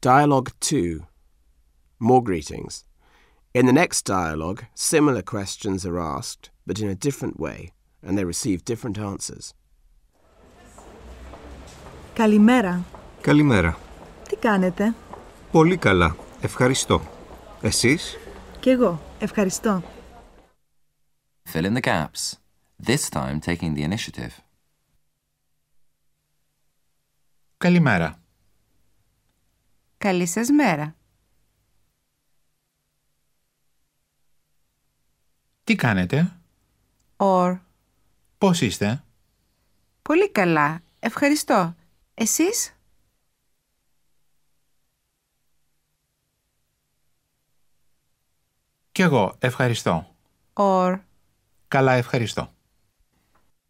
Dialogue 2. More greetings. In the next dialogue, similar questions are asked, but in a different way, and they receive different answers. Καλημέρα. Καλημέρα. Τι κάνετε? Πολύ καλά. Ευχαριστώ. Εσείς? Κι εγώ. Ευχαριστώ. Fill in the gaps, this time taking the initiative. Καλημέρα. Καλή σας μέρα. Τι κάνετε; Or. Πώς είστε; Πολύ καλά. Ευχαριστώ. Εσείς; Κι εγώ ευχαριστώ. Or. Καλά ευχαριστώ.